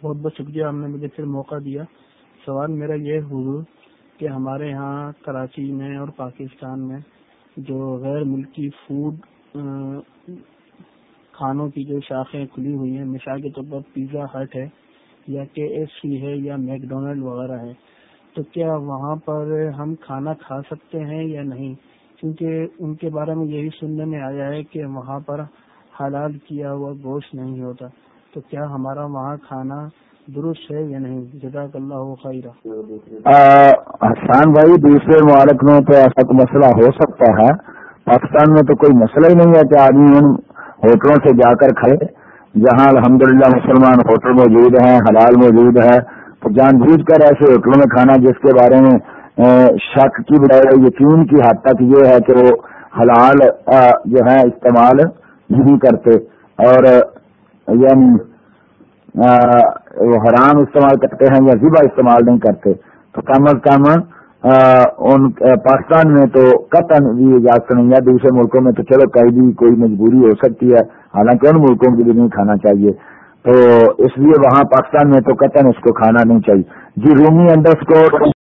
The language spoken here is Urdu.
بہت بہت شکریہ ہم نے مجھے پھر موقع دیا۔ سوال میرا یہ حضور کہ ہمارے یہاں کراچی میں اور پاکستان میں جو غیر ملکی فوڈ کھانوں کی جو شاخیں کھلی ہوئی ہیں، مثال کے طور پر پیزا ہٹ ہے یا کے ایف سی ہے یا میکڈونلڈ وغیرہ ہے، تو کیا وہاں پر ہم کھانا کھا سکتے ہیں یا نہیں؟ کیونکہ ان کے بارے میں یہی سننے میں آیا ہے کہ وہاں پر حلال کیا ہوا گوشت نہیں ہوتا۔ تو کیا ہمارا وہاں کھانا درست ہے یا نہیں؟ جزاک اللہ خیر حسان بھائی، دوسرے مبارک میں تو ایسا مسئلہ ہو سکتا ہے؟ پاکستان میں تو کوئی مسئلہ ہی نہیں ہے کہ آدمی ان ہوٹلوں سے جا کر کھڑے جہاں الحمدللہ مسلمان ہوٹل موجود ہیں، حلال موجود ہے تو جان بوجھ کر ایسے ہوٹلوں میں کھانا جس کے بارے میں شک کی بجائے یقین کی حد تک یہ ہے کہ وہ حلال جو ہے، استعمال نہیں کرتے۔ اور یعنی وہ حرام استعمال کرتے ہیں یا ذبح استعمال نہیں کرتے۔ تو کم از کم ان پاکستان میں تو قطن بھی اجازت نہیں ہے دوسرے ملکوں میں تو چلو کہیں بھی کوئی مجبوری ہو سکتی ہے، حالانکہ ان ملکوں کے لیے نہیں کھانا چاہیے۔ تو اس لیے وہاں پاکستان میں تو قطن اس کو کھانا نہیں چاہیے۔ جی رومی انڈر اسکور